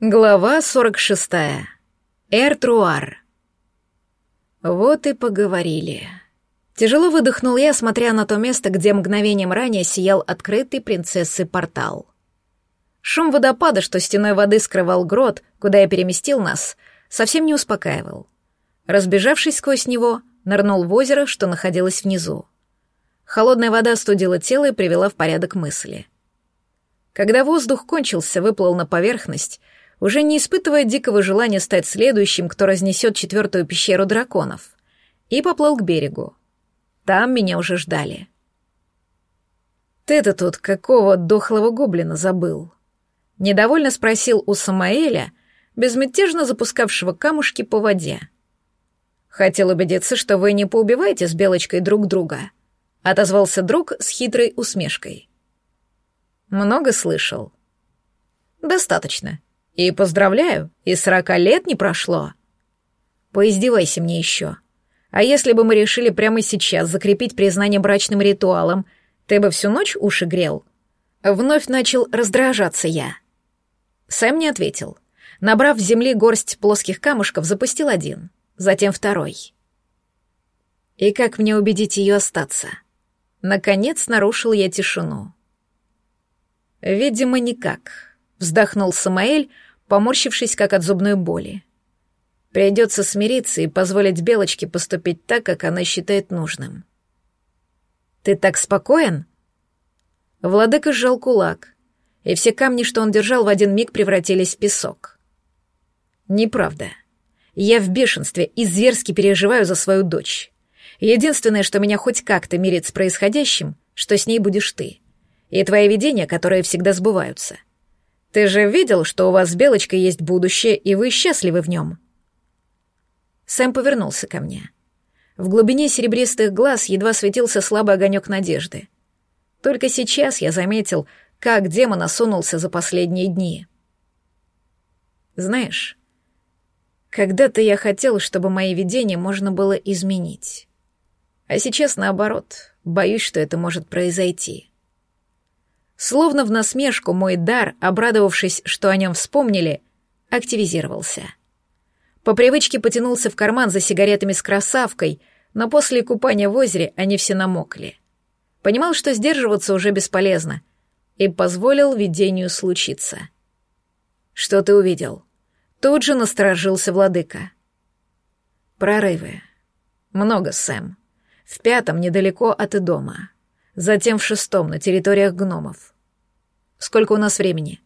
Глава 46. Эртруар. Вот и поговорили. Тяжело выдохнул я, смотря на то место, где мгновением ранее сиял открытый принцессы портал. Шум водопада, что стеной воды скрывал грот, куда я переместил нас, совсем не успокаивал. Разбежавшись сквозь него, нырнул в озеро, что находилось внизу. Холодная вода студила тело и привела в порядок мысли. Когда воздух кончился, выплыл на поверхность — уже не испытывая дикого желания стать следующим, кто разнесет четвертую пещеру драконов, и поплыл к берегу. Там меня уже ждали. «Ты-то тут какого дохлого гоблина забыл?» Недовольно спросил у Самаэля, безмятежно запускавшего камушки по воде. «Хотел убедиться, что вы не поубиваете с Белочкой друг друга», — отозвался друг с хитрой усмешкой. «Много слышал?» «Достаточно», и поздравляю, и сорока лет не прошло. Поиздевайся мне еще. А если бы мы решили прямо сейчас закрепить признание брачным ритуалом, ты бы всю ночь уши грел? Вновь начал раздражаться я. Сэм не ответил. Набрав в земли горсть плоских камушков, запустил один, затем второй. И как мне убедить ее остаться? Наконец нарушил я тишину. Видимо, никак. Вздохнул Самаэль, поморщившись как от зубной боли. Придется смириться и позволить Белочке поступить так, как она считает нужным. «Ты так спокоен?» Владыка сжал кулак, и все камни, что он держал, в один миг превратились в песок. «Неправда. Я в бешенстве и зверски переживаю за свою дочь. Единственное, что меня хоть как-то мирит с происходящим, что с ней будешь ты. И твои видения, которые всегда сбываются. Ты же видел, что у вас с Белочкой есть будущее, и вы счастливы в нем?» Сэм повернулся ко мне. В глубине серебристых глаз едва светился слабый огонек надежды. Только сейчас я заметил, как демон осунулся за последние дни. «Знаешь, когда-то я хотел, чтобы мои видения можно было изменить. А сейчас, наоборот, боюсь, что это может произойти». Словно в насмешку мой дар, обрадовавшись, что о нем вспомнили, активизировался. По привычке потянулся в карман за сигаретами с красавкой, но после купания в озере они все намокли. Понимал, что сдерживаться уже бесполезно, и позволил видению случиться. «Что ты увидел?» Тут же насторожился владыка. «Прорывы. Много, Сэм. В пятом, недалеко от и дома затем в шестом на территориях гномов. Сколько у нас времени?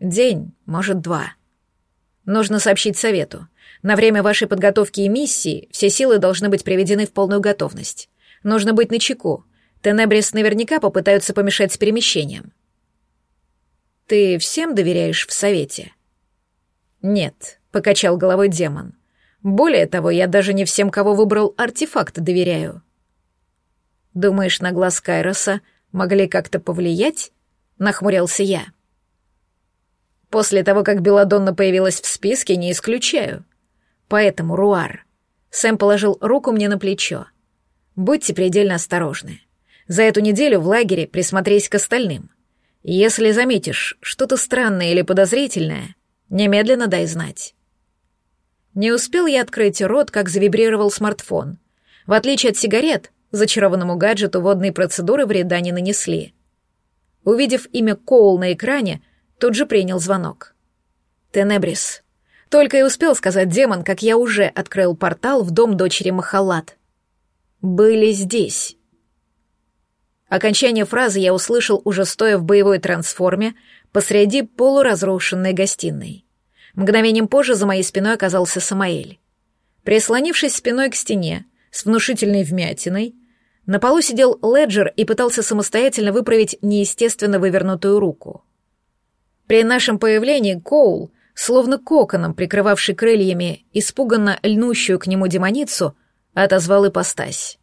День, может, два. Нужно сообщить совету. На время вашей подготовки и миссии все силы должны быть приведены в полную готовность. Нужно быть начеку. Тенебрис наверняка попытаются помешать с перемещением. Ты всем доверяешь в совете? Нет, покачал головой демон. Более того, я даже не всем, кого выбрал артефакт, доверяю. Думаешь, на глаз Кайроса могли как-то повлиять? Нахмурился я. После того, как Беладонна появилась в списке, не исключаю. Поэтому, Руар, Сэм положил руку мне на плечо. Будьте предельно осторожны. За эту неделю в лагере присмотрись к остальным. Если заметишь что-то странное или подозрительное, немедленно дай знать. Не успел я открыть рот, как завибрировал смартфон. В отличие от сигарет, Зачарованному гаджету водные процедуры вреда не нанесли. Увидев имя Коул на экране, тут же принял звонок. «Тенебрис». Только и успел сказать демон, как я уже открыл портал в дом дочери Махалат. «Были здесь». Окончание фразы я услышал, уже стоя в боевой трансформе, посреди полуразрушенной гостиной. Мгновением позже за моей спиной оказался Самаэль. Прислонившись спиной к стене, с внушительной вмятиной, на полу сидел Леджер и пытался самостоятельно выправить неестественно вывернутую руку. При нашем появлении Коул, словно коконом, прикрывавший крыльями испуганно льнущую к нему демоницу, отозвал ипостась.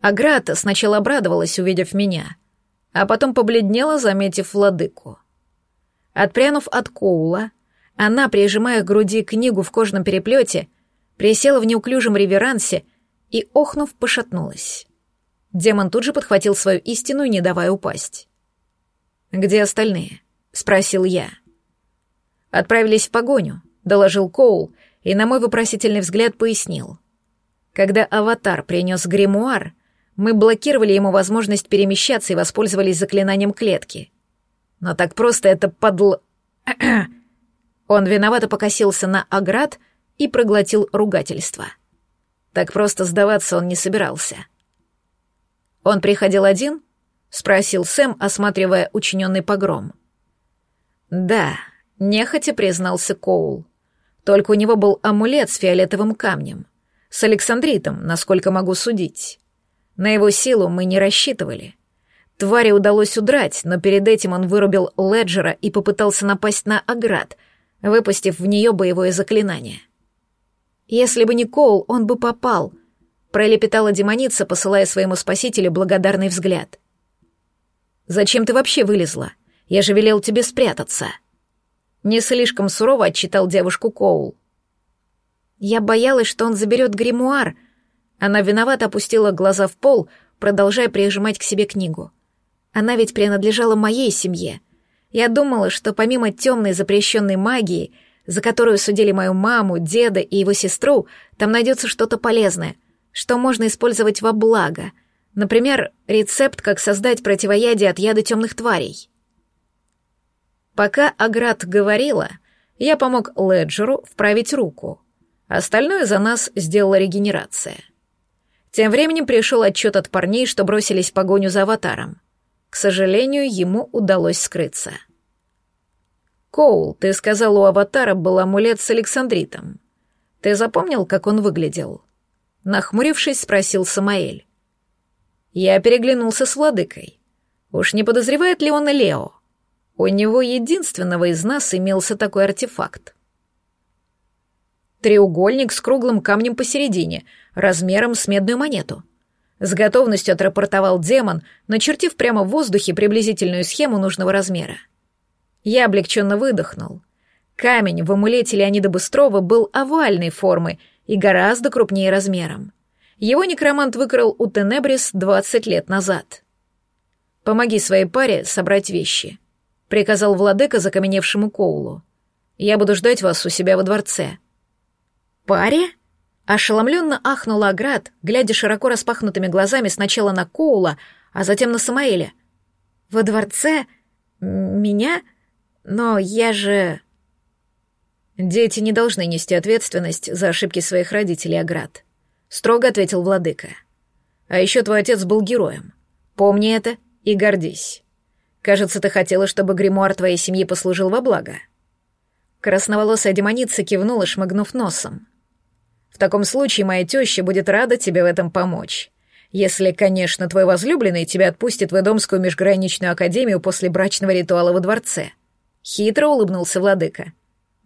Аграта сначала обрадовалась, увидев меня, а потом побледнела, заметив владыку. Отпрянув от Коула, она, прижимая к груди книгу в кожном переплете, присела в неуклюжем реверансе и, охнув, пошатнулась. Демон тут же подхватил свою истину, не давая упасть. «Где остальные?» — спросил я. «Отправились в погоню», — доложил Коул, и на мой вопросительный взгляд пояснил. Когда аватар принес гримуар, мы блокировали ему возможность перемещаться и воспользовались заклинанием клетки. Но так просто это подл... Он виновато покосился на оград и проглотил ругательство. Так просто сдаваться он не собирался. «Он приходил один?» — спросил Сэм, осматривая учиненный погром. «Да», — нехотя признался Коул. «Только у него был амулет с фиолетовым камнем, с Александритом, насколько могу судить. На его силу мы не рассчитывали. Твари удалось удрать, но перед этим он вырубил Леджера и попытался напасть на Аград, выпустив в нее боевое заклинание. Если бы не Коул, он бы попал, пролепетала демоница, посылая своему спасителю благодарный взгляд. «Зачем ты вообще вылезла? Я же велел тебе спрятаться». Не слишком сурово отчитал девушку Коул. Я боялась, что он заберет гримуар. Она виновато опустила глаза в пол, продолжая прижимать к себе книгу. Она ведь принадлежала моей семье. Я думала, что помимо темной запрещенной магии, за которую судили мою маму, деда и его сестру, там найдется что-то полезное — что можно использовать во благо. Например, рецепт, как создать противоядие от яда темных тварей. Пока Аград говорила, я помог Леджеру вправить руку. Остальное за нас сделала регенерация. Тем временем пришел отчет от парней, что бросились в погоню за аватаром. К сожалению, ему удалось скрыться. «Коул, ты сказал, у аватара был амулет с Александритом. Ты запомнил, как он выглядел?» Нахмурившись, спросил Самаэль. Я переглянулся с владыкой. Уж не подозревает ли он Лео? У него единственного из нас имелся такой артефакт. Треугольник с круглым камнем посередине, размером с медную монету. С готовностью отрапортовал демон, начертив прямо в воздухе приблизительную схему нужного размера. Я облегченно выдохнул. Камень в амулете Леонида Быстрова был овальной формы и гораздо крупнее размером. Его некромант выкрал у Тенебрис 20 лет назад. «Помоги своей паре собрать вещи», — приказал владыка закаменевшему Коулу. «Я буду ждать вас у себя во дворце». «Паре?» Ошеломленно ахнула Аград, глядя широко распахнутыми глазами сначала на Коула, а затем на Самаэля. «Во дворце? Меня? Но я же...» «Дети не должны нести ответственность за ошибки своих родителей, Аград», — строго ответил владыка. «А еще твой отец был героем. Помни это и гордись. Кажется, ты хотела, чтобы гримуар твоей семьи послужил во благо». Красноволосая демоница кивнула, шмыгнув носом. «В таком случае моя теща будет рада тебе в этом помочь. Если, конечно, твой возлюбленный тебя отпустит в Эдомскую межграничную академию после брачного ритуала во дворце». Хитро улыбнулся владыка.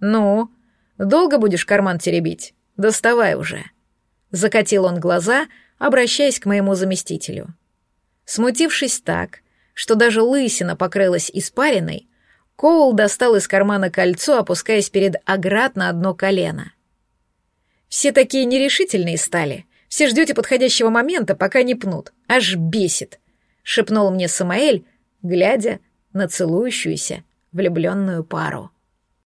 «Ну, долго будешь карман теребить? Доставай уже». Закатил он глаза, обращаясь к моему заместителю. Смутившись так, что даже лысина покрылась испариной, Коул достал из кармана кольцо, опускаясь перед Аград на одно колено. «Все такие нерешительные стали. Все ждете подходящего момента, пока не пнут. Аж бесит», — шепнул мне Самаэль, глядя на целующуюся влюбленную пару.